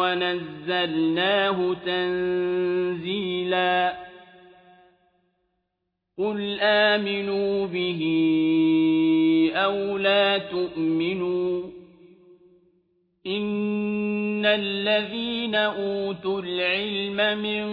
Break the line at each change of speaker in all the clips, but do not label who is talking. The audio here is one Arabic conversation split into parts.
ونزلناه تنزيلا قل آمنوا به أو لا تؤمنوا إن الذين أوتوا العلم من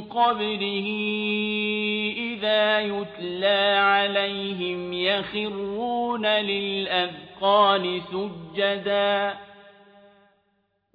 قبله إذا يتلى عليهم يخرون للأذقان سجداً